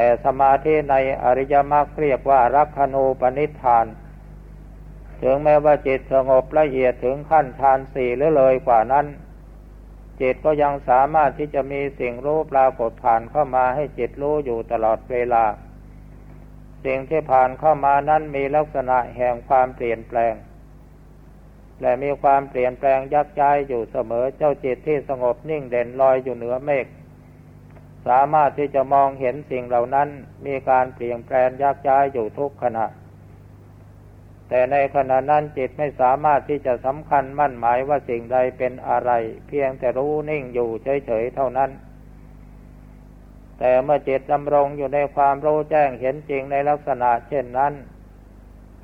แต่สมาธิในอริยมรรคเรียกว่ารักขณูปนิธาน ถึงแม้ว่าจิตสงบละเอียดถึงขั้นฌานสี่หรือเลยกว่านั้น จิตก็ยังสามารถที่จะมีสิ่งรู้ปรากฏผ่านเข้ามาให้จิตรู้อยู่ตลอดเวลา สิ่งที่ผ่านเข้ามานั้นมีลักษณะแห่งความเปลี่ยนแปลง และมีความเปลี่ยนแปลงยักย้ายอยู่เสมอเจ้าจิตที่สงบนิ่งเด่นลอยอยู่เหนือเมฆ สามารถที่จะมองเห็นสิ่งเหล่านั้นมีการเปลี่ยนแปลงยักย้ายอยู่ทุกขณะ แต่ในขณะนั้นจิตไม่สามารถที่จะสำคัญมั่นหมายว่าสิ่งใดเป็นอะไร เพียงแต่รู้นิ่งอยู่เฉยๆเท่านั้น แต่เมื่อจิตดำรงอยู่ในความรู้แจ้งเห็นจริงในลักษณะเช่นนั้น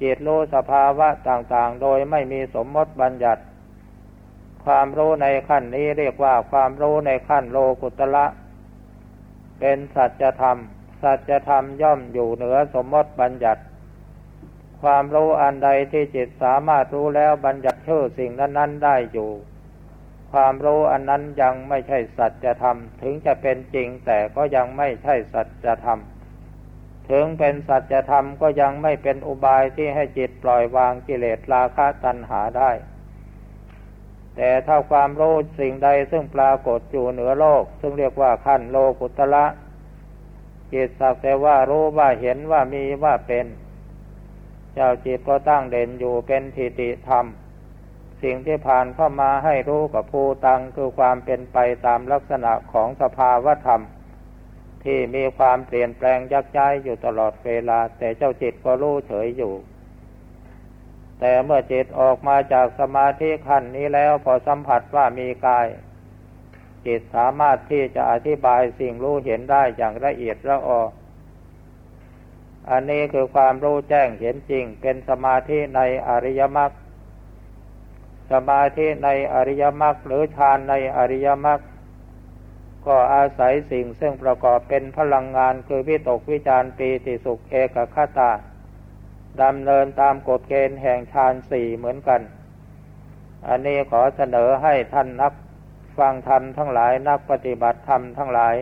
จิตรู้สภาวะต่างๆ โดยไม่มีสมมติบัญญัติ ความรู้ในขั้นนี้เรียกว่าความรู้ในขั้นโลกุตละ เป็นสัจธรรม สัจธรรมย่อมอยู่เหนือสมมติบัญญัติ ความรู้อันใดที่จิตสามารถรู้แล้วบัญญัติชื่อสิ่งนั้นๆได้อยู่ ความรู้อันนั้นยังไม่ใช่สัจธรรม ถึงจะเป็นจริงแต่ก็ยังไม่ใช่สัจธรรม ถึงเป็นสัจธรรมก็ยังไม่เป็นอุบายที่ให้จิตปล่อยวางกิเลสราคะตัณหาได้ แต่ถ้าความรู้สิ่งใดซึ่งปรากฏอยู่เหนือโลก ซึ่งเรียกว่าขั้นโลกุตละจิตสักแต่ว่ารู้ว่าเห็นว่ามีว่าเป็น เจ้าจิตก็ตั้งเด่นอยู่เป็นทิฏฐิธรรม สิ่งที่ผ่านเข้ามาให้รู้กับภูตังคือความเป็นไปตามลักษณะของสภาวธรรม ที่มีความเปลี่ยนแปลงยักย้ายอยู่ตลอดเวลา แต่เจ้าจิตก็รู้เฉยอยู่ แต่เมื่อจิตออกมาจากสมาธิขั้นนี้แล้วพอสัมผัสว่ามีกาย จิตสามารถที่จะอธิบายสิ่งรู้เห็นได้อย่างละเอียดละอออันนี้คือความรู้แจ้งเห็นจริง เป็นสมาธิในอริยมรรคสมาธิในอริยมรรคหรือฌานในอริยมรรคก็อาศัยสิ่งซึ่งประกอบเป็นพลังงานคือวิตกวิจารปีติสุขเอกคตา ดำเนินตามกฎเกณฑ์แห่งฌานสี่เหมือนกัน อันนี้ขอเสนอให้ท่านนักฟังธรรมทั้งหลายนักปฏิบัติธรรมทั้งหลาย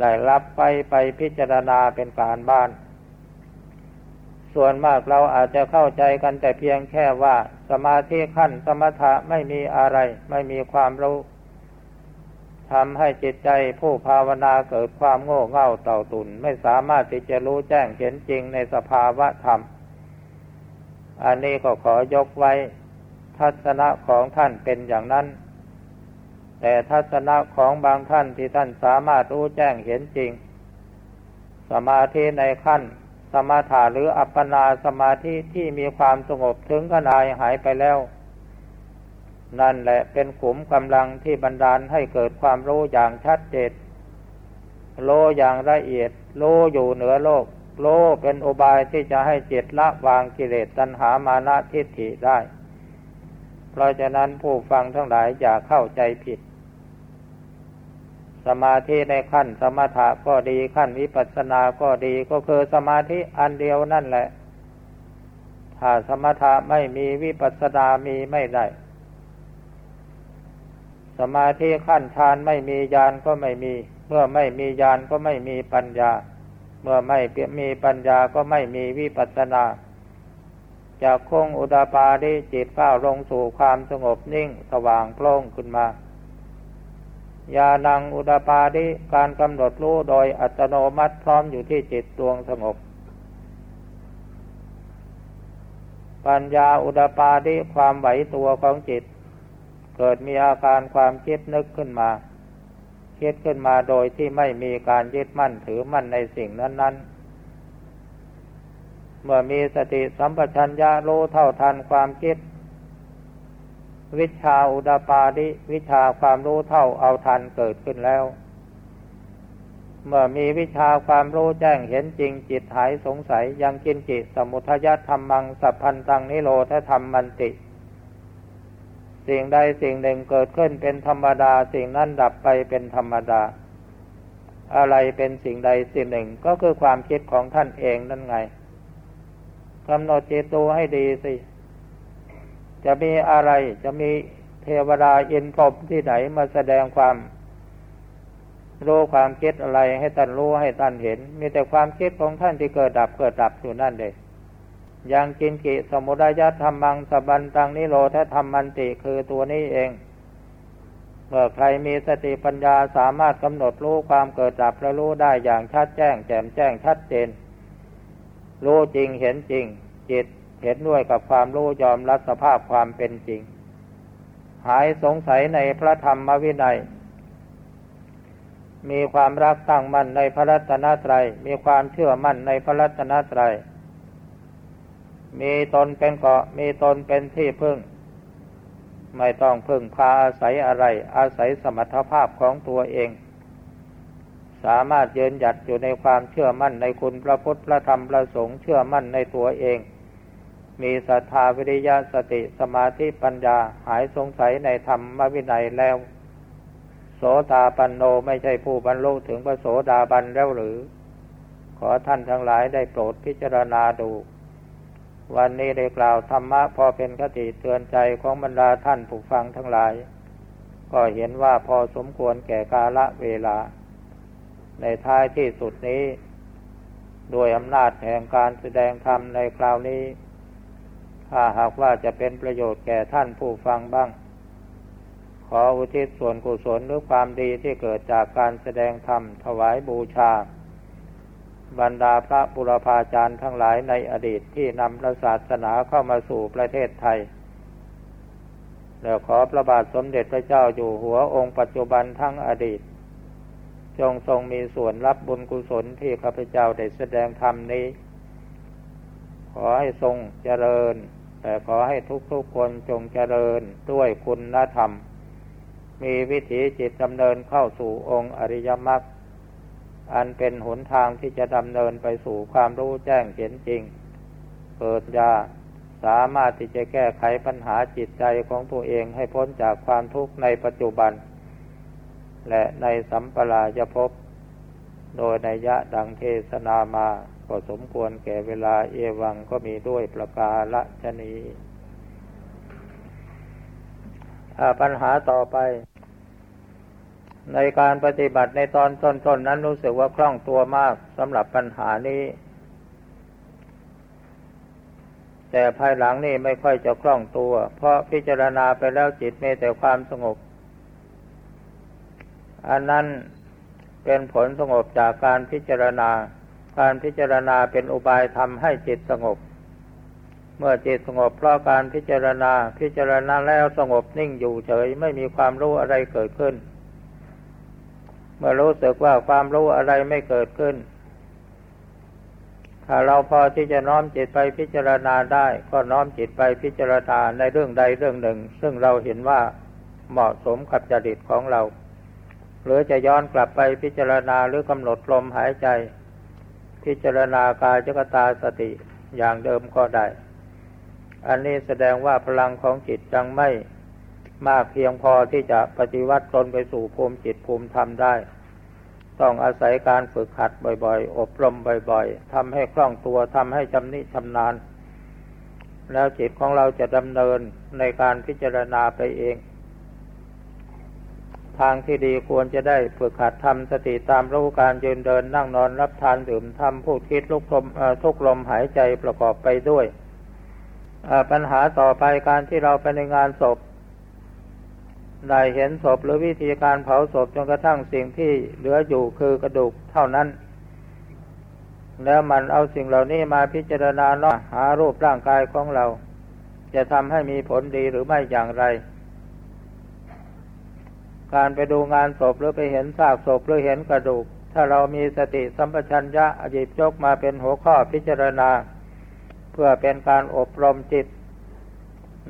ได้รับไปไปพิจารณาเป็นการบ้าน ส่วนมากเราอาจจะเข้าใจกันแต่เพียงแค่ว่า สมาธิขั้นสมถะไม่มีอะไร ไม่มีความรู้ ทำให้จิตใจผู้ภาวนาเกิดความโง่เง่าเต่าตุนไม่สามารถที่จะรู้แจ้งเห็นจริงในสภาวะธรรม อันนี้ก็ขอยกไว้ ทัศนะของท่านเป็นอย่างนั้น แต่ทัศนะของบางท่านที่ท่านสามารถรู้แจ้งเห็นจริง สมาธิในขั้น สมาถาหรืออัปปนาสมาธิที่มีความสงบถึงขนาดหายไปแล้ว นั่นแหละเป็นขุมกำลังที่บันดาลให้เกิดความรู้อย่างชัดเจนโลอย่างละเอียด โลอยู่เหนือโลก โลเป็นอุบายที่จะให้จิตละวางกิเลสตัณหามานะทิฏฐิได้ เพราะฉะนั้นผู้ฟังทั้งหลายอย่าเข้าใจผิด สมาธิในขั้นสมถะก็ดีขั้นวิปัสสนาก็ดีก็คือสมาธิอันเดียวนั่นแหละ ถ้าสมถะไม่มีวิปัสสนามีไม่ได้ สมาธิขั้นฌานไม่มีญาณก็ไม่มี เมื่อไม่มีญาณก็ไม่มีปัญญา เมื่อไม่มีปัญญาก็ไม่มีวิปัสสนาจากคงอุดาปาดิจิตก้าวลงสู่ความสงบนิ่งสว่างโปร่งขึ้นมายานังอุดาปาดิการกำหนดรู้โดยอัตโนมัติพร้อมอยู่ที่จิตดวงสงบ ปัญญาอุดาปาดิความไหวตัวของจิต เกิดมีอาการความคิดนึกขึ้นมา คิดขึ้นมาโดยที่ไม่มีการยึดมั่นถือมั่นในสิ่งนั้น ๆ เมื่อมีสติสัมปชัญญะรู้เท่าทันความคิด วิชาอุดาปาดิวิชาความรู้เท่าเอาทันเกิดขึ้นแล้ว เมื่อมีวิชาความรู้แจ้งเห็นจริงจิตหายสงสัยยังกินจิตสมุทยธรรมังสัพพันตังนิโรธธรรมมันติ สิ่งใดสิ่งหนึ่งเกิดขึ้นเป็นธรรมดา สิ่งนั้นดับไปเป็นธรรมดา อะไรเป็นสิ่งใดสิ่งหนึ่งก็คือความคิดของท่านเองนั่นไงกำหนดจิตตัวให้ดีสิ จะมีอะไรจะมีเทวดาอินพรมที่ไหนมาแสดงความรู้ความคิดอะไรให้ท่านรู้ให้ท่านเห็น มีแต่ความคิดของท่านที่เกิดดับเกิดดับอยู่นั่นเอง ยังกินกิสมุทัยธรรมังสบันตังนิโรธธรรมมันติคือตัวนี้เอง เมื่อใครมีสติปัญญาสามารถกำหนดรู้ความเกิดดับและรู้ได้อย่างชัดแจ้ง แจ่มแจ้งชัดเจน รู้จริงเห็นจริง จิตเห็นด้วยกับความรู้ยอมรับสภาพความเป็นจริง หายสงสัยในพระธรรมวินัยมีความรักตั้งมั่นในพระรัตนตรัย มีความเชื่อมั่นในพระรัตนตรัย มีตนเป็นเกาะ มีตนเป็นที่พึ่ง ไม่ต้องพึ่งพาอาศัยอะไร อาศัยสมรรถภาพของตัวเอง สามารถยืนหยัดอยู่ในความเชื่อมั่นในคุณพระพุทธพระธรรมพระสงฆ์เชื่อมั่นในตัวเอง มีศรัทธาวิริยะสติสมาธิปัญญาหายสงสัยในธรรมวินัยแล้ว โสตาปันโนไม่ใช่ผู้บรรลุถึงพระโสดาบันแล้วหรือ ขอท่านทั้งหลายได้โปรดพิจารณาดู วันนี้ได้กล่าวธรรมะพอเป็นคติเตือนใจของบรรดาท่านผู้ฟังทั้งหลาย ก็เห็นว่าพอสมควรแก่กาละเวลา ในท้ายที่สุดนี้ โดยอำนาจแห่งการแสดงธรรมในคราวนี้ ถ้าหากว่าจะเป็นประโยชน์แก่ท่านผู้ฟังบ้าง ขออุทิศส่วนกุศลหรือความดีที่เกิดจากการแสดงธรรมถวายบูชา บรรดาพระบุรพาจารย์ทั้งหลายในอดีตที่นำพระศาสนาเข้ามาสู่ประเทศไทยแล้วขอพระบาทสมเด็จพระเจ้าอยู่หัวองค์ปัจจุบันทั้งอดีต จงทรงมีส่วนรับบุญกุศลที่ข้าพเจ้าได้แสดงธรรมนี้ ขอให้ทรงเจริญ แต่ขอให้ทุกๆคนจงเจริญด้วยคุณธรรม มีวิถีจิตดำเนินเข้าสู่องค์อริยมรรค อันเป็นหนทางที่จะดำเนินไปสู่ความรู้แจ้งเห็นจริง เกิดยาสามารถที่จะแก้ไขปัญหาจิตใจของตัวเองให้พ้นจากความทุกข์ในปัจจุบัน และในสัมปรายภพโดยในยะดังเทศนามาก็สมควรแก่เวลาเอวังก็มีด้วยประกาละชนีปัญหาต่อไป ในการปฏิบัติในตอนต้นๆนนั้นรู้สึกว่าคล่องตัวมากสำหรับปัญหานี้ แต่ภายหลังนี่ไม่ค่อยจะคล่องตัว เพราะพิจารณาไปแล้วจิตมีแต่ความสงบ อันนั้นเป็นผลสงบจากการพิจารณา การพิจารณาเป็นอุบายทำให้จิตสงบ เมื่อจิตสงบเพราะการพิจารณา พิจารณาแล้วสงบนิ่งอยู่เฉย ไม่มีความรู้อะไรเกิดขึ้น เมื่อรู้สึกว่าความรู้อะไรไม่เกิดขึ้น ถ้าเราพอที่จะน้อมจิตไปพิจารณาได้ ก็น้อมจิตไปพิจารณาในเรื่องใดเรื่องหนึ่ง ซึ่งเราเห็นว่าเหมาะสมกับจริตของเรา หรือจะย้อนกลับไปพิจารณาหรือกำหนดลมหายใจ พิจารณากายจกตาสติอย่างเดิมก็ได้ อันนี้แสดงว่าพลังของจิตยังไม่ มากเพียงพอที่จะปฏิวัติตนไปสู่ภูมิจิตภูมิธรรมได้ ต้องอาศัยการฝึกหัดบ่อยๆ อบรมบ่อยๆทำให้คล่องตัวทำให้จำนิชำนาญ แล้วจิตของเราจะดำเนินในการพิจารณาไปเอง ทางที่ดีควรจะได้ฝึกหัดทำสติตามรู้การยืนเดินนั่งนอนรับทานดื่มทำพูดคิดลุกลมทุกลมหายใจประกอบไปด้วยปัญหาต่อไปการที่เราไปในงานศพ ได้เห็นศพหรือวิธีการเผาศพจนกระทั่งสิ่งที่เหลืออยู่คือกระดูกเท่านั้น แล้วมันเอาสิ่งเหล่านี้มาพิจารณาเนาะหารูปร่างกายของเรา จะทำให้มีผลดีหรือไม่อย่างไร การไปดูงานศพหรือไปเห็นซากศพหรือเห็นกระดูก ถ้าเรามีสติสัมปชัญญะอจิบยกมาเป็นหัวข้อพิจารณา เพื่อเป็นการอบรมจิต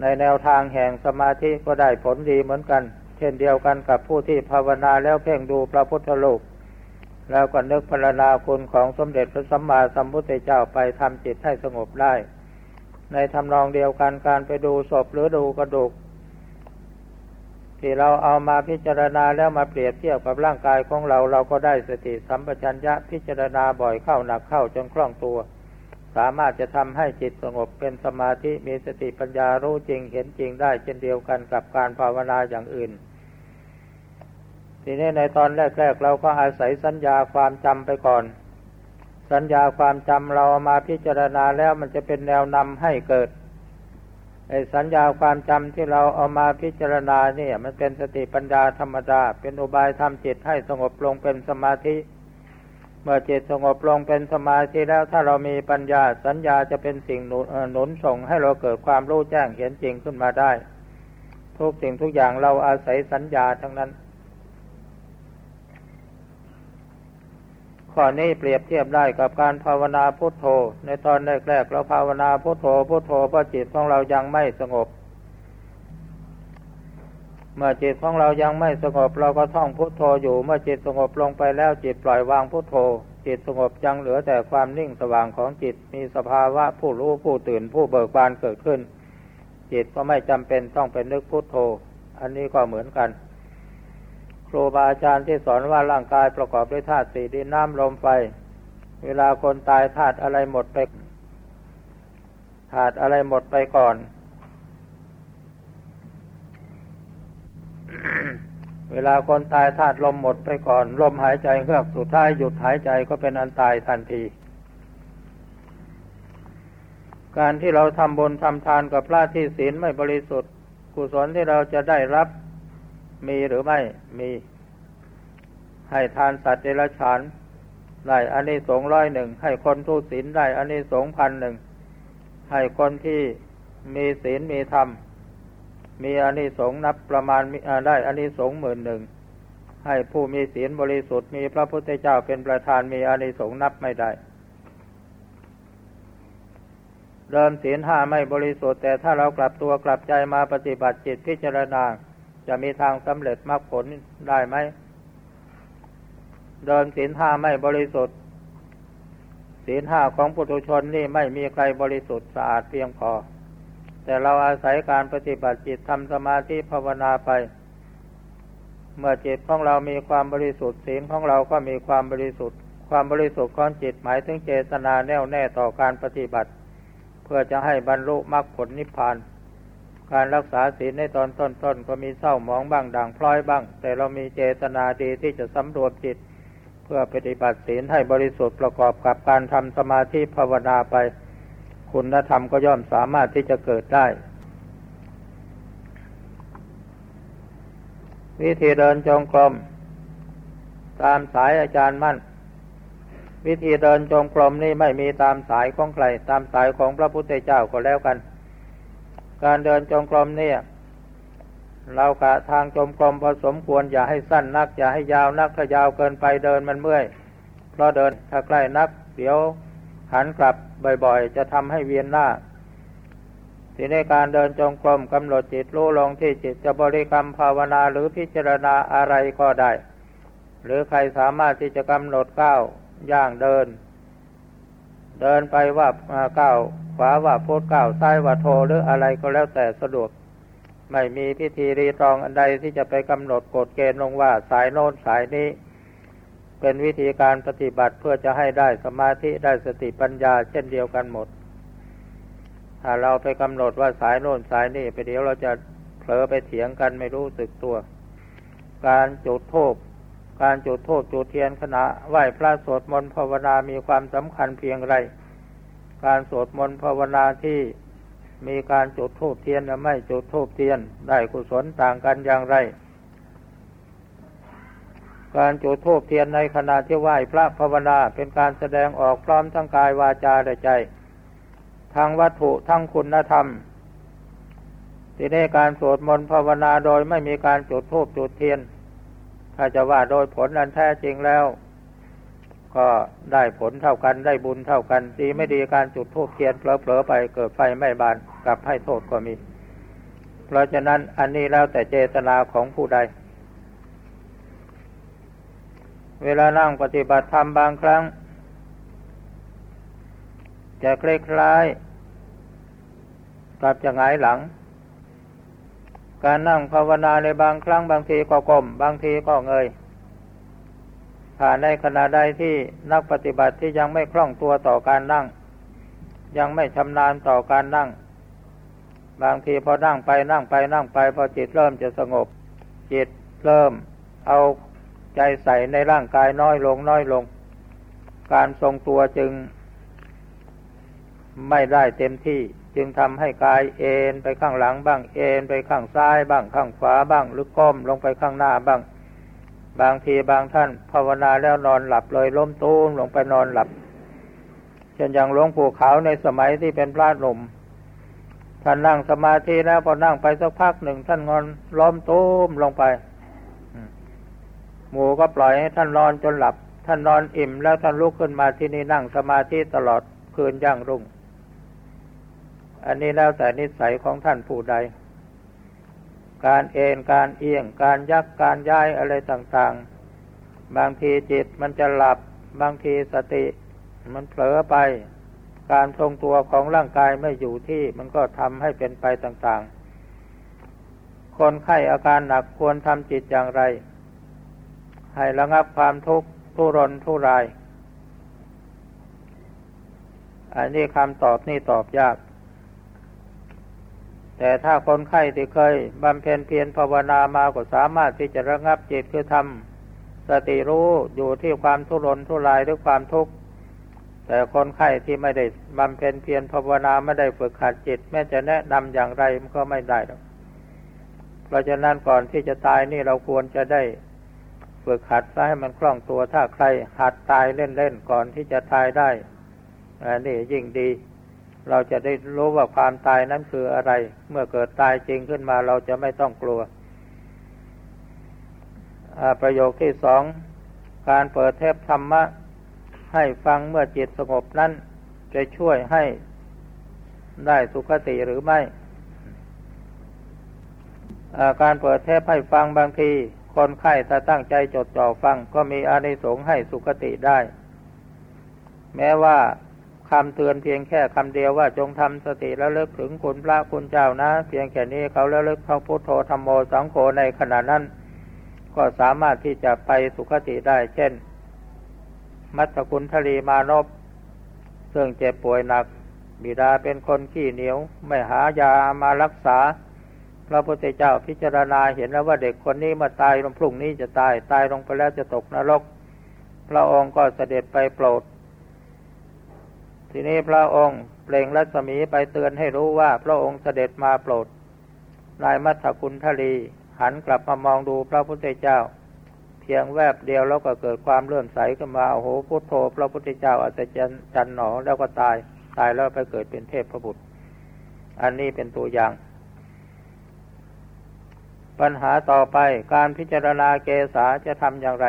ในแนวทางแห่งสมาธิก็ได้ผลดีเหมือนกัน เช่นเดียวกันกับผู้ที่ภาวนาแล้วเพ่งดูพระพุทธรูปแล้วก็นึกพรรณนาคุณของสมเด็จพระสัมมาสัมพุทธเจ้าไปทำจิตให้สงบได้ ในทำนองเดียวกันการไปดูศพหรือดูกระดูก ที่เราเอามาพิจารณาแล้วมาเปรียบเทียบกับร่างกายของเราเราก็ได้สติสัมปชัญญะพิจารณาบ่อยเข้าหนักเข้าจนคล่องตัว สามารถจะทำให้จิตสงบเป็นสมาธิมีสติปัญญารู้จริงเห็นจริงได้ เช่นเดียวกันกับการภาวนาอย่างอื่น ทีนี้ในตอนแรกๆเราก็อาศัยสัญญาความจำไปก่อน สัญญาความจำเราเอามาพิจารณาแล้วมันจะเป็นแนวนำให้เกิดไอ้สัญญาความจำที่เราเอามาพิจารณาเนี่ย มันเป็นสติปัญญาธรรมดา เป็นอุบายทำจิตให้สงบลงเป็นสมาธิ เมื่อจิตสงบลงเป็นสมาธิแล้วถ้าเรามีปัญญาสัญญาจะเป็นสิ่งหนุนส่งให้เราเกิดความรู้แจ้งเห็นจริงขึ้นมาได้ ทุกสิ่งทุกอย่างเราอาศัยสัญญาทั้งนั้น ข้อนี้เปรียบเทียบได้กับการภาวนาพุทโธ ในตอนแรกๆเราภาวนาพุทโธพุทโธเพราะจิตของเรายังไม่สงบ เมื่อจิตของเรายังไม่สงบเราก็ท่องพุทโธอยู่ เมื่อจิตสงบลงไปแล้วจิตปล่อยวางพุทโธ จิตสงบยังเหลือแต่ความนิ่งสว่างของจิตมีสภาวะผู้รู้ผู้ตื่นผู้เบิกบานเกิดขึ้น จิตก็ไม่จำเป็นต้องเป็นนึกพุทโธ อันนี้ก็เหมือนกัน ครูบาอาจารย์ที่สอนว่าร่างกายประกอบด้วยธาตุสี่ดินน้ำลมไฟ เวลาคนตายธาตุอะไรหมดไปธาตุอะไรหมดไปก่อน เวลาคนตายธาตุลมหมดไปก่อน ลมหายใจเฮือกสุดท้ายหยุดหายใจก็เป็นอันตายทันที การที่เราทำบุญทำทานกับพระที่ศีลไม่บริสุทธิ์ กุศลที่เราจะได้รับมีหรือไม่มี ให้ทานสัตว์เดรัจฉานได้อันนี้สงร้อยหนึ่งให้คนทุศีลได้อันนี้สงพันหนึ่งให้คนที่มีศีลมีธรรม มีอันนี้สงนับประมาณได้อันนี้สงหมื่นหนึ่งให้ผู้มีศีลบริสุทธิ์มีพระพุทธเจ้าเป็นประธานมีอานิสงส์นับไม่ได้เริ่มศีลห้าไม่บริสุทธิ์แต่ถ้าเรากลับตัวกลับใจมาปฏิบัติจิตพิจารณา จะมีทางสำเร็จมรรคผลได้ไหม เดินศีลห้าไม่บริสุทธิ์ศีลห้าของปุถุชนนี่ไม่มีใครบริสุทธิ์สะอาดเพียงพอ แต่เราอาศัยการปฏิบัติจิตทำสมาธิภาวนาไป เมื่อจิตของเรามีความบริสุทธิ์ศีลของเราก็มีความบริสุทธิ์ ความบริสุทธิ์ของจิตหมายถึงเจตนาแน่วแน่ต่อการปฏิบัติ เพื่อจะให้บรรลุมรรคผลนิพพาน การรักษาศีลในตอนต้นๆก็มีเศร้าหมองบ้างด่างพร้อยบ้าง แต่เรามีเจตนาดีที่จะสำรวจจิต เพื่อปฏิบัติศีลให้บริสุทธิ์ประกอบกับการทำสมาธิภาวนาไป คุณธรรมก็ย่อมสามารถที่จะเกิดได้ วิธีเดินจงกรม ตามสายอาจารย์มั่น วิธีเดินจงกรมนี่ไม่มีตามสายของใคร ตามสายของพระพุทธเจ้าก็แล้วกัน การเดินจงกรมเนี่ยเรากะทางจงกรมพอสมควรอย่าให้สั้นนัก อย่าให้ยาวนักถ้ายาวเกินไปเดินมันเมื่อยเพราะเดินถ้าใกล้นัก เดี๋ยว หันกลับบ่อยๆ จะทำให้เวียนหน้าทีนี้การเดินจงกรมกำหนดจิตรู้ลงที่จิตจะบริกรรมภาวนาหรือพิจารณาอะไรก็ได้ หรือใครสามารถที่จะกำหนดก้าวย่างเดิน เดินไปว่าก้าวขวาว่าพุทธก้าวซ้ายว่าโทหรืออะไรก็แล้วแต่สะดวก ไม่มีพิธีรีตรองอันใดที่จะไปกำหนดกฎเกณฑ์ลงว่าสายโน้นสายนี้ เป็นวิธีการปฏิบัติเพื่อจะให้ได้สมาธิได้สติปัญญา เช่นเดียวกันหมด ถ้าเราไปกำหนดว่าสายโน้นสายนี้ไปเดี๋ยวเราจะเผลอไปเถียงกันไม่รู้สึกตัว การจุดโทษการจุดโทษจุดเทียนขณะไหว้พระสวดมนต์ภาวนามีความสำคัญเพียงไร การสวดมนต์ภาวนาที่มีการจุดธูปเทียนและไม่จุดธูปเทียนได้กุศลต่างกันอย่างไร การจุดธูปเทียนในขณะที่ไหว้พระภาวนาเป็นการแสดงออกพร้อมทั้งกายวาจาและใจ ทางวัตถุทั้งคุณธรรมที่ในการสวดมนต์ภาวนาโดยไม่มีการจุดธูปจุดเทียน ถ้าจะว่าโดยผลอันแท้จริงแล้ว ก็ได้ผลเท่ากันได้บุญเท่ากัน ดีไม่ดีการจุดทูบเทียนเผลอๆไปเกิดไฟไม่บานกลับให้โทษก็มี เพราะฉะนั้นอันนี้แล้วแต่เจตนาของผู้ใด เวลานั่งปฏิบัติธรรมบางครั้ง จะคล้ายๆกับจะหงายหลัง การนั่งภาวนาในบางครั้งบางทีก็ก้ม บางทีก็เงยถ้านในขณะใดที่นักปฏิบัติที่ยังไม่คล่องตัวต่อการนั่ง ยังไม่ชำนาญต่อการนั่ง บางทีพอนั่งไปนั่งไปนั่งไปพอจิตเริ่มจะสงบ จิตเริ่มเอา ใจใส่ในร่างกายน้อยลงน้อยลง การทรงตัวจึง ไม่ได้เต็มที่ จึงทำให้กายเอ็นไปข้างหลังบ้างเอ็นไปข้างซ้ายบ้างข้างขวาบ้าง หรือก้มลงไปข้างหน้าบ้าง บางทีบางท่านภาวนาแล้วนอนหลับเลยล้มตูมลงไปนอนหลับเช่นอย่างหลวงปู่ขาวในสมัยที่เป็นพระหนุ่มท่านนั่งสมาธิแล้วพอนั่งไปสักพักหนึ่งท่านงอนล้มตูมลงไป หมูก็ปล่อยให้ท่านนอนจนหลับ ท่านนอนอิ่มแล้วท่านลุกขึ้นมาที่นี่นั่งสมาธิตลอดคืนย่างรุ่ง อันนี้แล้วแต่นิสัยของท่านผู้ใด การเอนการเอียง การยักการย้ายอะไรต่างๆ บางทีจิตมันจะหลับบางทีสติมันเผลอไป การทรงตัวของร่างกายไม่อยู่ที่มันก็ทำให้เป็นไปต่างๆ คนไข้อาการหนักควรทำจิตอย่างไร ให้ระงับความทุกข์ทุรนทุราย อันนี้คำตอบนี่ตอบยาก แต่ถ้าคนไข้ที่เคยบำเพ็ญเพียรภาวนามาก็สามารถที่จะระงับจิตคือทำสติรู้อยู่ที่ความทุรนทุรายหรือความทุกข์ แต่คนไข้ที่ไม่ได้บำเพ็ญเพียรภาวนาไม่ได้ฝึกขัดจิต แม้จะแนะนำอย่างไรมันก็ไม่ได้หรอกเพราะฉะนั้นก่อนที่จะตายนี่เราควรจะได้ ฝึกขัดซะให้มันคล่องตัวถ้าใครหัดตายเล่นๆก่อนที่จะตายได้อันนี้ยิ่งดี เราจะได้รู้ว่าความตายนั้นคืออะไร เมื่อเกิดตายจริงขึ้นมาเราจะไม่ต้องกลัว ประโยคที่สอง การเปิดเทพธรรมะ ให้ฟังเมื่อจิตสงบนั้น จะช่วยให้ได้สุขติหรือไม่ การเปิดเทพให้ฟังบางที คนไข้ถ้าตั้งใจจดจ่อฟังก็มีอานิสงส์ให้สุขติได้ แม้ว่าคำเตือนเพียงแค่คำเดียวว่าจงทำสติแล้วเลิกถึงคุณพระคุณเจ้านะ เพียงแค่นี้เขาแล้วเลิกพระพุทโธธรรมโมสังโฆในขณะนั้น ก็สามารถที่จะไปสุคติได้ เช่น มัตตคุณทลีมานพซึ่งเจ็บป่วยหนัก บิดาเป็นคนขี้เหนียว ไม่หายามารักษา พระพุทธเจ้าพิจารณาเห็นแล้วว่าเด็กคนนี้มาตายลงพรุ่งนี้จะตายตายลงไปแล้วจะตกนรก พระองค์ก็เสด็จไปโปรด ทีนี้พระองค์เปล่งรัศมีไปเตือนให้รู้ว่า พระองค์เสด็จมาโปรด นายมัทคุณทลีหันกลับมามองดูพระพุทธเจ้า เพียงแวบเดียวแล้วก็เกิดความเลื่อมใสขึ้นมาโอ้โหพุทโธ พระพุทธเจ้าอาจจะจันหนอแล้วก็ตาย ตายแล้วไปเกิดเป็นเทพพระบุตร อันนี้เป็นตัวอย่าง ปัญหาต่อไปการพิจารณาเกษาจะทำอย่างไร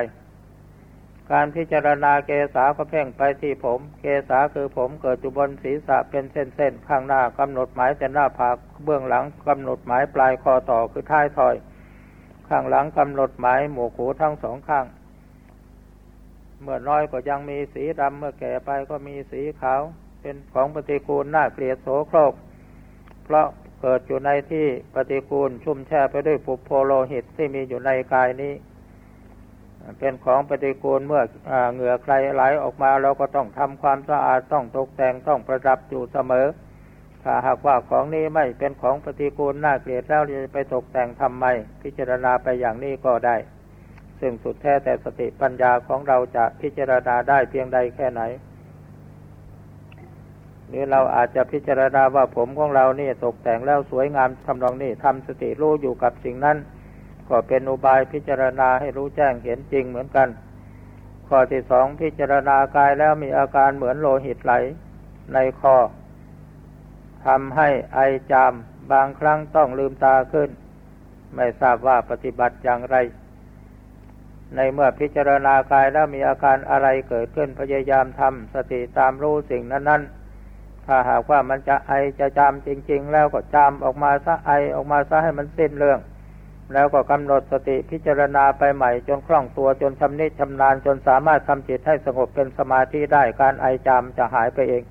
การพิจารณาเกษาก็เพ่งไปที่ผม เกษาคือผมเกิดอยู่บนศีรษะเป็นเส้นๆ ข้างหน้ากำหนดหมายแต่หน้าผากเบื้องหลังกำหนดหมายปลายคอต่อคือท้ายถอย ข้างหลังกำหนดหมายหมวกหูทั้งสองข้าง เมื่อน้อยก็ยังมีสีดำเมื่อแก่ไปก็มีสีขาว เป็นของปฏิกูลน่าเกลียดโสโครก เพราะ เกิดอยู่ในที่ปฏิกูลชุ่มแช่ไปด้วยปุโพโลหิตที่มีอยู่ในกายนี้ เป็นของปฏิกูลเมื่อเหงื่อใครไหลออกมาเราก็ต้องทำความสะอาดต้องตกแต่งต้องประดับอยู่เสมอ ถ้าหากว่าของนี้ไม่เป็นของปฏิกูลน่าเกลียดแล้วจะไปตกแต่งทำไม พิจารณาไปอย่างนี้ก็ได้ ซึ่งสุดแท้แต่สติปัญญาของเราจะพิจารณาได้เพียงใดแค่ไหน หรือเราอาจจะพิจารณาว่าผมของเรานี่ตกแต่งแล้วสวยงามทำนองนี้ทำสติรู้อยู่กับสิ่งนั้น ก็เป็นอุบายพิจารณาให้รู้แจ้งเห็นจริงเหมือนกัน ข้อที่สองพิจารณากายแล้วมีอาการเหมือนโลหิตไหลในคอทำให้ไอจามบางครั้งต้องลืมตาขึ้น ไม่ทราบว่าปฏิบัติอย่างไร ในเมื่อพิจารณากายแล้วมีอาการอะไรเกิดขึ้นพยายามทำสติตามรู้สิ่งนั้นๆ ถ้าหากว่ามันจะไอจะจามจริง ๆ แล้วก็จามออกมาซะไอออกมาซะให้มันสิ้นเรื่อง แล้วก็กำหนดสติพิจารณาไปใหม่จนคล่องตัวจนชำนิชำนาญจนสามารถทำจิตให้สงบเป็นสมาธิได้การไอจามจะหายไปเอง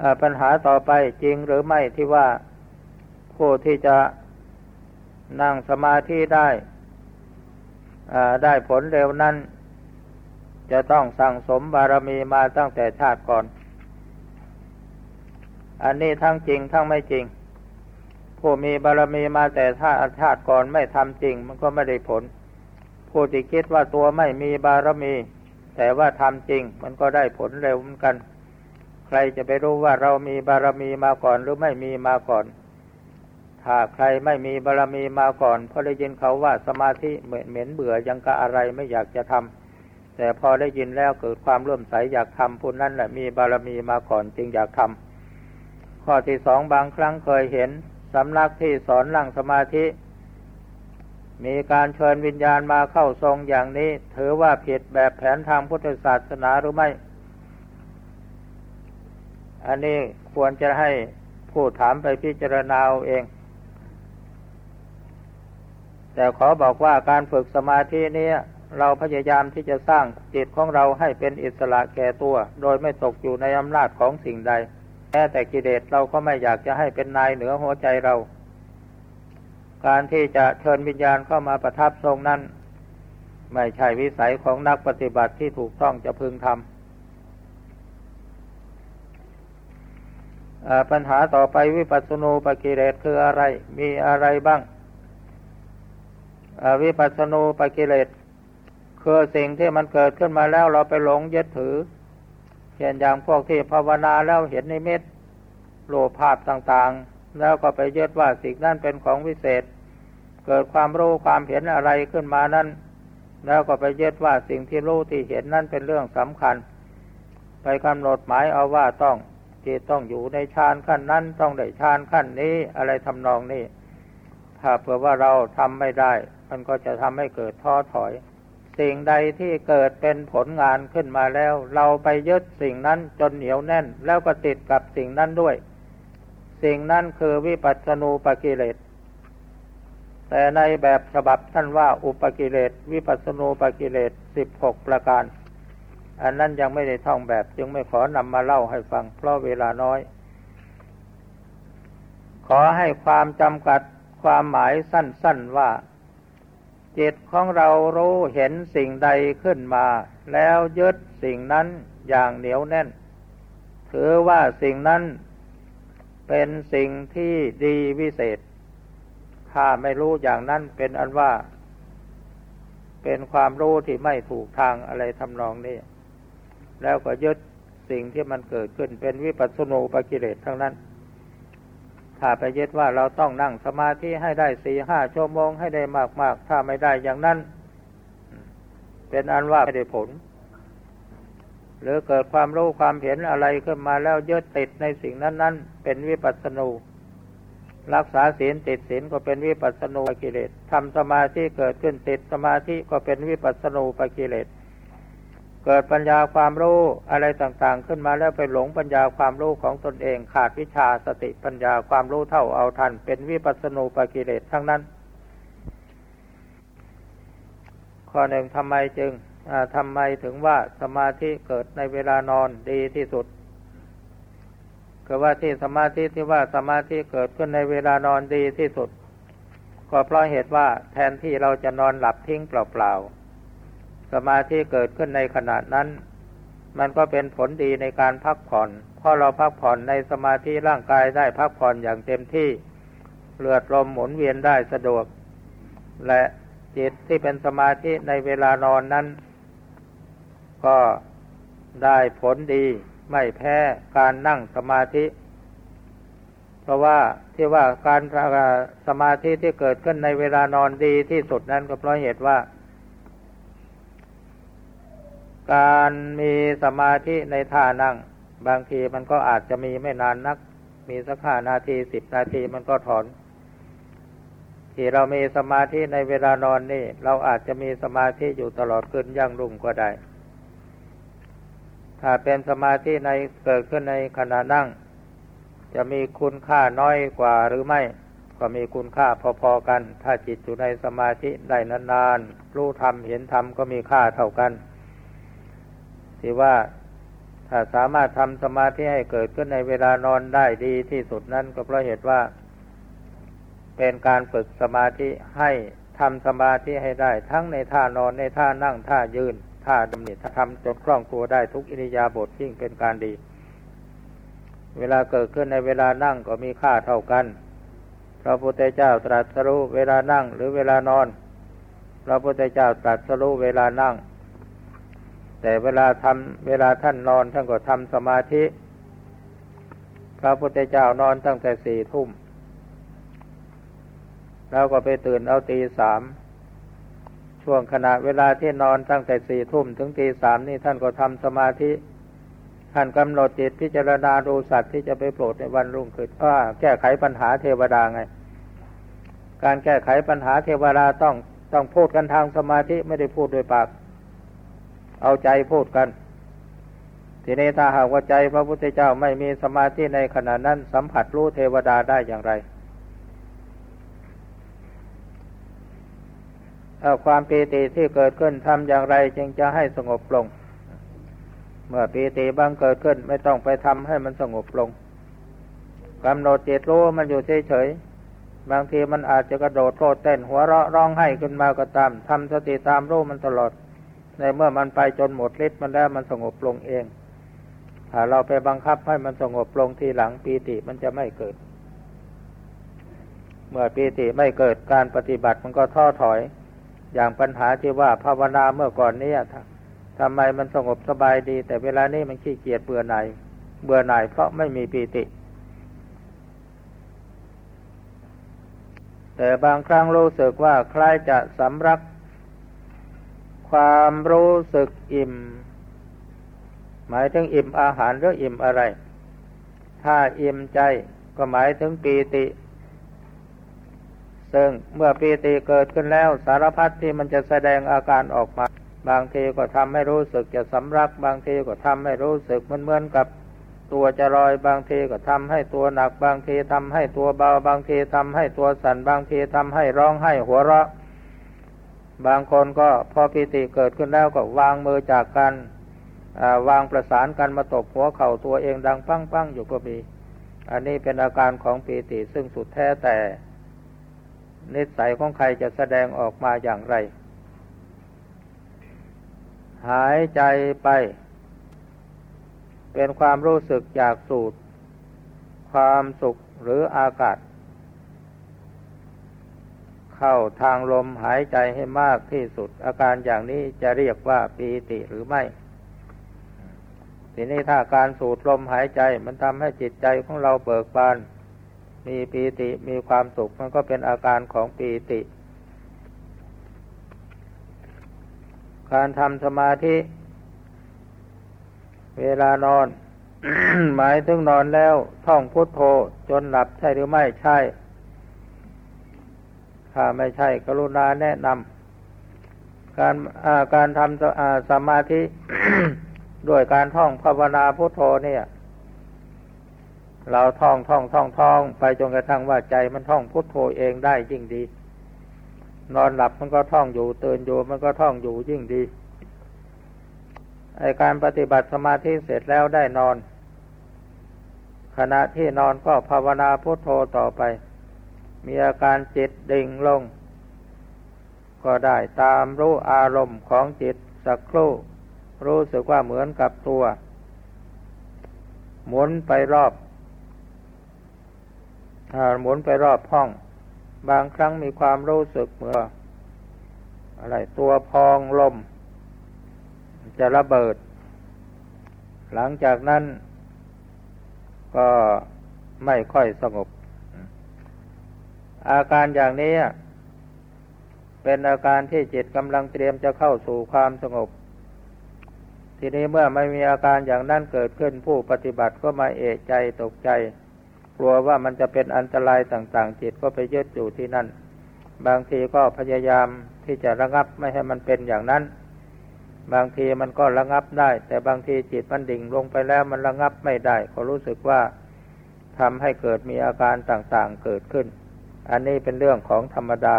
อปัญหาต่อไปจริงหรือไม่ที่ว่าผู้ที่จะนั่งสมาธิได้ได้ผลเร็วนั้น จะต้องสั่งสมบารมีมาตั้งแต่ชาติก่อน อันนี้ทั้งจริงทั้งไม่จริง ผู้มีบารมีมาแต่ชาติชาติก่อนไม่ทำจริง มันก็ไม่ได้ผล ผู้ที่คิดว่าตัวไม่มีบารมี แต่ว่าทำจริง มันก็ได้ผลเร็วเหมือนกัน ใครจะไปรู้ว่าเรามีบารมีมาก่อนหรือไม่มีมาก่อน ถ้าใครไม่มีบารมีมาก่อนพอได้ยินเขาว่าสมาธิเหม็นเหม็นเบื่อยังกะอะไรไม่อยากจะทำ แต่พอได้ยินแล้วเกิดความเลื่อมใสอยากทำผู้นั้นแหละมีบารมีมาก่อนจึงอยากทำข้อที่สองบางครั้งเคยเห็นสำนักที่สอนนั่งสมาธิ มีการเชิญวิญญาณมาเข้าทรงอย่างนี้ ถือว่าผิดแบบแผนทางพุทธศาสนาหรือไม่ อันนี้ควรจะให้ผู้ถามไปพิจารณาเอาเอง แต่ขอบอกว่าการฝึกสมาธินี้ เราพยายามที่จะสร้างจิตของเราให้เป็นอิสระแก่ตัว โดยไม่ตกอยู่ในอำนาจของสิ่งใดแม้แต่กิเลสเราก็ไม่อยากจะให้เป็นนายเหนือหัวใจเรา การที่จะเชิญวิญญาณเข้ามาประทับทรงนั้น ไม่ใช่วิสัยของนักปฏิบัติที่ถูกต้องจะพึงทำปัญหาต่อไปวิปัสสนูปกิเลสคืออะไร มีอะไรบ้างวิปัสสนูปกิเลส คือสิ่งที่มันเกิดขึ้นมาแล้วเราไปหลงยึดถือเช่นอย่างพวกที่ภาวนาแล้วเห็นนิมิตโลภาพต่างๆ แล้วก็ไปยึดว่าสิ่งนั้นเป็นของวิเศษ เกิดความรู้ความเห็นอะไรขึ้นมานั้น แล้วก็ไปยึดว่าสิ่งที่รู้ที่เห็นนั้นเป็นเรื่องสำคัญ ไปกำหนดหมายเอาว่าต้องจิตต้องอยู่ในฌานขั้นนั้นต้องได้ฌานขั้นนี้อะไรทำนองนี้ ถ้าเผื่อว่าเราทำไม่ได้ มันก็จะทำให้เกิดท้อถอย สิ่งใดที่เกิดเป็นผลงานขึ้นมาแล้ว เราไปยึดสิ่งนั้นจนเหนียวแน่น แล้วก็ติดกับสิ่งนั้นด้วย สิ่งนั้นคือวิปัสสนูปกิเลสแต่ในแบบฉบับท่านว่าอุปกิเลสวิปัสสนูปกิเลสสิบหกประการ อันนั้นยังไม่ได้ท่องแบบ จึงไม่ขอนำมาเล่าให้ฟัง เพราะเวลาน้อย ขอให้ความจำกัดความหมายสั้น ๆว่า จิตของเรารู้เห็นสิ่งใดขึ้นมา แล้วยึดสิ่งนั้นอย่างเหนียวแน่น ถือว่าสิ่งนั้นเป็นสิ่งที่ดีวิเศษ ถ้าไม่รู้อย่างนั้นเป็นอันว่า เป็นความรู้ที่ไม่ถูกทางอะไรทำนองนี้ แล้วก็ยึดสิ่งที่มันเกิดขึ้นเป็นวิปัสสนูปกิเลสทั้งนั้น ถ้าไปยึดว่าเราต้องนั่งสมาธิให้ได้สี่ห้าชั่วโมงให้ได้มาก ๆ ถ้าไม่ได้อย่างนั้น เป็นอันว่าไม่ได้ผล หรือเกิดความรู้ความเห็นอะไรขึ้นมาแล้วยึดติดในสิ่งนั้น ๆ เป็นวิปัสสนูรักษาศีลติดศีลก็เป็นวิปัสสนูปกิเลสทำสมาธิเกิดขึ้นติดสมาธิก็เป็นวิปัสสนูปกิเลส เกิดปัญญาความรู้อะไรต่างๆ ขึ้นมาแล้วไปหลงปัญญาความรู้ของตนเอง ขาดวิชาสติปัญญาความรู้เท่าเอาทัน เป็นวิปัสสนูปกิเลสทั้งนั้น ข้อหนึ่งทำไมจึงทำไมถึงว่าสมาธิเกิดในเวลานอนดีที่สุดก็ว่าที่สมาธิที่ว่าสมาธิเกิดขึ้นในเวลานอนดีที่สุด ก็เพราะเหตุว่าแทนที่เราจะนอนหลับทิ้งเปล่าๆ สมาธิเกิดขึ้นในขณะนั้น มันก็เป็นผลดีในการพักผ่อนเพราะเราพักผ่อนในสมาธิร่างกายได้พักผ่อนอย่างเต็มที่เลือดลมหมุนเวียนได้สะดวก และจิตที่เป็นสมาธิในเวลานอนนั้น ก็ได้ผลดีไม่แพ้การนั่งสมาธิ เพราะว่าที่ว่าการสมาธิที่เกิดขึ้นในเวลานอนดีที่สุดนั้นก็เพราะเหตุว่า การมีสมาธิในท่านั่ง บางทีมันก็อาจจะมีไม่นานนัก มีสักห้านาทีสิบนาทีมันก็ถอนที่เรามีสมาธิในเวลานอนนี่ เราอาจจะมีสมาธิอยู่ตลอดคืนยั่งรุ่งก็ได้ ถ้าเป็นสมาธิในเกิดขึ้นในขณะนั่ง จะมีคุณค่าน้อยกว่าหรือไม่ ก็มีคุณค่าพอๆกัน ถ้าจิตอยู่ในสมาธิได้นานๆรู้ธรรมเห็นธรรมก็มีค่าเท่ากัน ที่ว่าถ้าสามารถทำสมาธิให้เกิดขึ้นในเวลานอนได้ดีที่สุดนั้นก็เพราะเหตุว่า เป็นการฝึกสมาธิให้ทำสมาธิให้ได้ ทั้งในท่านอนในท่านั่งท่ายืนท่าดำนิถ้าทำจนคล่องตัวได้ทุกอิริยาบถยิ่งเป็นการดี เวลาเกิดขึ้นในเวลานั่งก็มีค่าเท่ากันพระพุทธเจ้าตรัสรู้เวลานั่งหรือเวลานอน พระพุทธเจ้าตรัสรู้เวลานั่ง แต่เวลาทำเวลาท่านนอนท่านก็ทำสมาธิ พระพุทธเจ้านอนตั้งแต่สี่ทุ่ม แล้วก็ไปตื่นเอาตีสาม ช่วงขณะเวลาที่นอนตั้งแต่สี่ทุ่มถึงตีสามนี่ท่านก็ทำสมาธิ ท่านกำหนดจิตพิจารณาดูสัตว์ที่จะไปโปรดในวันรุ่งขึ้นว่าแก้ไขปัญหาเทวดาไง การแก้ไขปัญหาเทวดาต้องต้องพูดกันทางสมาธิไม่ได้พูดด้วยปาก เอาใจพูดกัน ทีนี้ถ้าหากว่าใจพระพุทธเจ้าไม่มีสมาธิในขณะนั้น สัมผัสรู้เทวดาได้อย่างไรความปีติที่เกิดขึ้นทำอย่างไรจึงจะให้สงบลง เมื่อปีติบังเกิดขึ้นไม่ต้องไปทำให้มันสงบลงกำหนดจิตรู้มันอยู่เฉยๆบางทีมันอาจจะกระโดดโลดเต้นหัวเราะร้องไห้ขึ้นมาก็ตามทำสติตามรู้มันตลอด ในเมื่อมันไปจนหมดฤทธิ์มันแล้วมันสงบลงเอง ถ้าเราไปบังคับให้มันสงบลงทีหลังปีติมันจะไม่เกิด เมื่อปีติไม่เกิดการปฏิบัติมันก็ท้อถอย อย่างปัญหาที่ว่าภาวนาเมื่อก่อนนี้ทำไมมันสงบสบายดี แต่เวลานี้มันขี้เกียจเบื่อหน่ายเบื่อหน่ายเพราะไม่มีปีติ แต่บางครั้งรู้สึกว่าคล้ายจะสำรัก ความรู้สึกอิ่ม หมายถึงอิ่มอาหารหรืออิ่มอะไร ถ้าอิ่มใจก็หมายถึงปีติ ซึ่งเมื่อปีติเกิดขึ้นแล้วสารพัดที่มันจะแสดงอาการออกมา บางทีก็ทำให้รู้สึกจะสำรัก บางทีก็ทำให้รู้สึกมันเหมือนกับตัวจะลอยบางทีก็ทำให้ตัวหนักบางทีทำให้ตัวเบาบางทีทำให้ตัวสั่นบางทีทำให้ร้องให้หัวเราะ บางคนก็พอปิติเกิดขึ้นแล้วก็วางมือจากกันวางประสานกันมาตบหัวเข่าตัวเองดังปั้งปั้งอยู่ก็มี อันนี้เป็นอาการของปีติซึ่งสุดแท้แต่ นิสัยของใครจะแสดงออกมาอย่างไร หายใจไป เป็นความรู้สึกจากสูดความสุขหรืออากาศ เข้าทางลมหายใจให้มากที่สุด อาการอย่างนี้จะเรียกว่าปีติหรือไม่ทีนี้ถ้าการสูดลมหายใจมันทำให้จิตใจของเราเบิกบาน มีปีติมีความสุขมันก็เป็นอาการของปีติ การทำสมาธิ เวลานอน หมายถึงนอนแล้วท่องพุทโธจนหลับใช่หรือไม่ใช่ ถ้าไม่ใช่กรุณาแนะนำการการทำสมาธิด้วยการท่องภาวนาพุทโธเนี่ย เราท่องท่องท่องท่องไปจนกระทั่งว่าใจมันท่องพุทโธเองได้ยิ่งดี นอนหลับมันก็ท่องอยู่ตื่นอยู่มันก็ท่องอยู่ยิ่งดีไอการปฏิบัติสมาธิเสร็จแล้วได้นอน ขณะที่นอนก็ภาวนาพุทโธต่อไป มีอาการจิตดิ่งลง ก็ได้ตามรู้อารมณ์ของจิตสักครู่ รู้สึกว่าเหมือนกับตัว หมุนไปรอบหมุนไปรอบห้อง บางครั้งมีความรู้สึกเหมือนอะไรตัวพองลม จะระเบิด หลังจากนั้นก็ไม่ค่อยสงบ อาการอย่างนี้ เป็นอาการที่จิตกำลังเตรียมจะเข้าสู่ความสงบ ทีนี้เมื่อไม่มีอาการอย่างนั้นเกิดขึ้นผู้ปฏิบัติก็มาเอะใจตกใจ กลัวว่ามันจะเป็นอันตรายต่าง ๆ จิตก็ไปยึดอยู่ที่นั่น บางทีก็พยายามที่จะระงับไม่ให้มันเป็นอย่างนั้น บางทีมันก็ระงับได้ แต่บางทีจิตมันดิ่งลงไปแล้วมันระงับไม่ได้ ก็รู้สึกว่าทำให้เกิดมีอาการต่างๆเกิดขึ้น อันนี้เป็นเรื่องของธรรมดา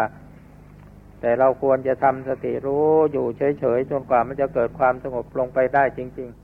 แต่เราควรจะทำสติรู้อยู่เฉยๆจนกว่ามันจะเกิดความสงบลงไปได้จริง ๆ